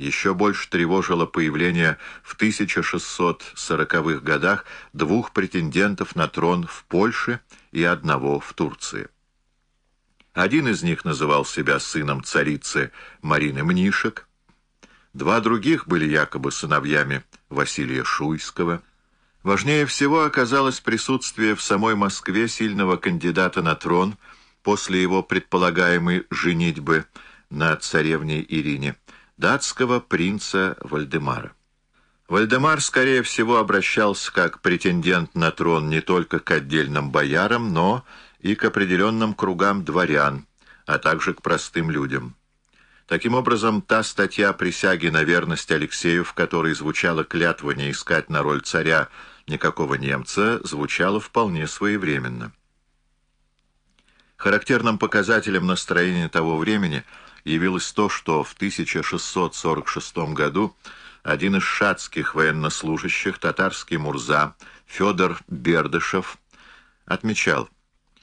Еще больше тревожило появление в 1640-х годах двух претендентов на трон в Польше и одного в Турции. Один из них называл себя сыном царицы Марины Мнишек, два других были якобы сыновьями Василия Шуйского. Важнее всего оказалось присутствие в самой Москве сильного кандидата на трон после его предполагаемой женитьбы на царевне Ирине, датского принца Вальдемара. Вальдемар, скорее всего, обращался как претендент на трон не только к отдельным боярам, но и к определенным кругам дворян, а также к простым людям. Таким образом, та статья присяги на верность Алексею, в которой звучала клятва не искать на роль царя никакого немца, звучала вполне своевременно. Характерным показателем настроения того времени явилось то, что в 1646 году один из шатских военнослужащих, татарский Мурза, Федор Бердышев, отмечал,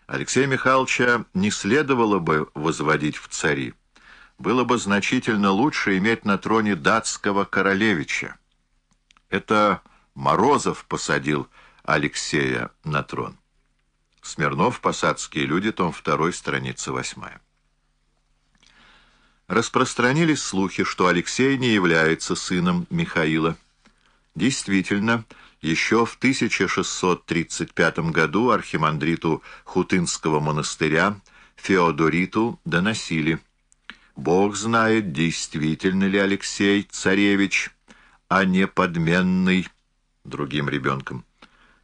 Алексея Михайловича не следовало бы возводить в цари. Было бы значительно лучше иметь на троне датского королевича. Это Морозов посадил Алексея на трон. Смирнов, «Посадские люди», том 2, страница 8. Распространились слухи, что Алексей не является сыном Михаила. Действительно, еще в 1635 году архимандриту Хутынского монастыря Феодориту доносили. Бог знает, действительно ли Алексей царевич, а не подменный другим ребенком.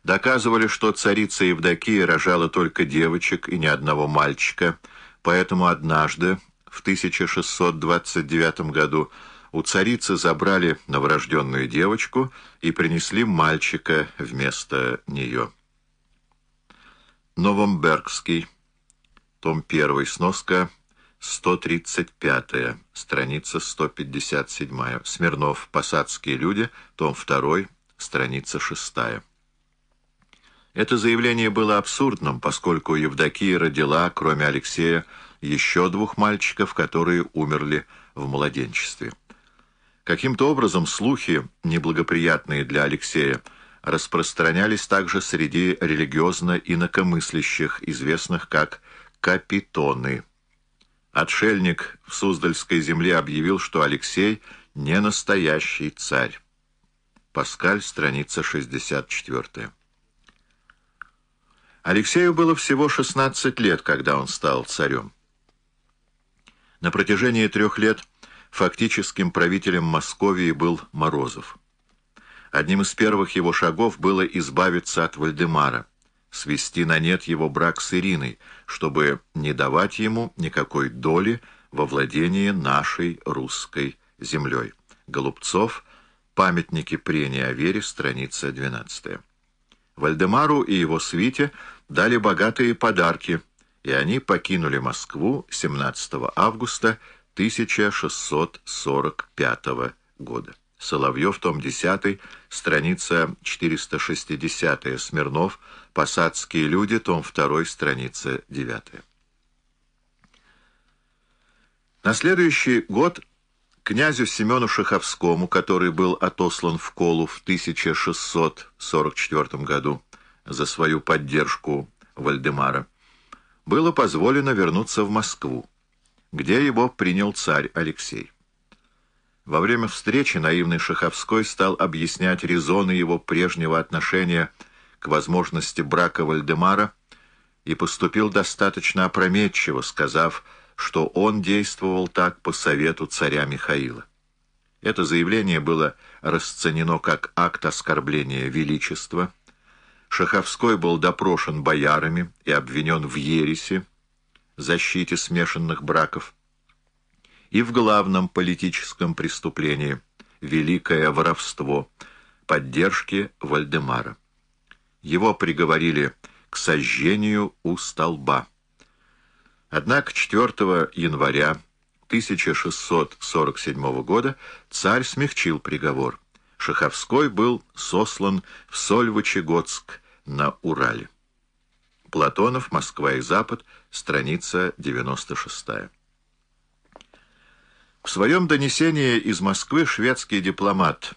Доказывали, что царица Евдокия рожала только девочек и ни одного мальчика, поэтому однажды, в 1629 году, у царицы забрали новорожденную девочку и принесли мальчика вместо нее. Новомбергский, том 1, сноска 135, страница 157. Смирнов, «Посадские люди», том 2, страница 6. Это заявление было абсурдным, поскольку Евдокия родила, кроме Алексея, еще двух мальчиков, которые умерли в младенчестве. Каким-то образом слухи, неблагоприятные для Алексея, распространялись также среди религиозно-инакомыслящих, известных как «капитоны». Отшельник в Суздальской земле объявил, что Алексей не настоящий царь. Паскаль, страница 64. Алексею было всего 16 лет, когда он стал царем. На протяжении трех лет фактическим правителем Московии был Морозов. Одним из первых его шагов было избавиться от Вальдемара, свести на нет его брак с Ириной, чтобы не давать ему никакой доли во владении нашей русской землей. Голубцов, памятники прения о вере, страница 12. Вальдемару и его свите дали богатые подарки, и они покинули Москву 17 августа 1645 года. Соловьев, том 10, страница 460, Смирнов, «Посадские люди», том 2, страница 9. На следующий год князю Семену Шаховскому, который был отослан в Колу в 1644 году за свою поддержку Вальдемара, было позволено вернуться в Москву где его принял царь Алексей. Во время встречи наивный Шаховской стал объяснять резоны его прежнего отношения к возможности брака Вальдемара и поступил достаточно опрометчиво, сказав, что он действовал так по совету царя Михаила. Это заявление было расценено как акт оскорбления величества. Шаховской был допрошен боярами и обвинен в ереси, защите смешанных браков, и в главном политическом преступлении – великое воровство, поддержки Вальдемара. Его приговорили к сожжению у столба. Однако 4 января 1647 года царь смягчил приговор. Шаховской был сослан в Сольвычегодск на Урале. Платонов, Москва и Запад, страница 96. В своем донесении из Москвы шведский дипломат